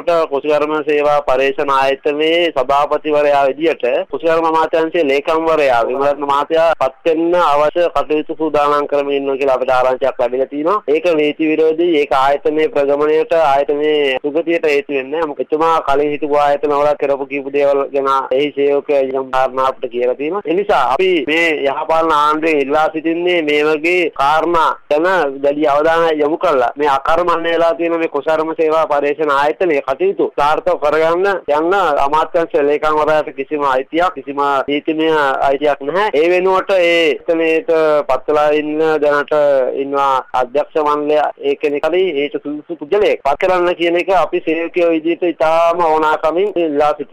වෙනකොට කුසිකර්ම සේවා පරීක්ෂණ ආයතනයේ සභාපතිවරයා විදියට කුසිකර්ම අමාත්‍යාංශයේ ලේකම්වරයා විමලරත්න මහත්තයා පත් වෙන්න අවශ්‍ය කටයුතු සූදානම් කරමින් ඉන්නවා කියලා අපිට ආරංචියක් ලැබිලා තිනවා. ඒක නීති විරෝධී ඒක ආයතනයේ ප්‍රගමණයට ආයතනයේ සුගතියට හේතු වෙන්නේ. මොකද එතුමා කලින් හිටපු ආයතන වල කරපු කීප දේවල් ගැන එහි සේවක යම් කාරණා අපිට කියලා තියෙනවා. ඒ නිසා අපි මේ යහපාලන ආණ්ඩුවේ ඉල්ලා සිටින්නේ මේ වගේ කාරණා ගැන දැඩි අවධානය යොමු කළා. මේ අකර්මණ්‍ය වෙලා තියෙන මේ කුසාරම සේවා පරීක්ෂණ ආයතනයේ කටයුතු සාර්ථක කරගන්න යන්න අමාත්‍යාංශ ලේකම්වරයාට කිසිම අයිතියක් කිසිම නීතිමය අයිතියක් නැහැ. ඒ වෙනුවට ඒ එතනේට පත්ලා ඉන්න දැනට ඉන්නවා අධ්‍යක්ෂ මණ්ඩලය ඒ කෙනෙක්ලි ඒක සුදුසු පුද්ගලයෙක් පත් කරන්න කියන එක අපි සේවකයෝ විදිහට ඉතාම ඕනාකමින් ඉල්ලා සිටිනවා.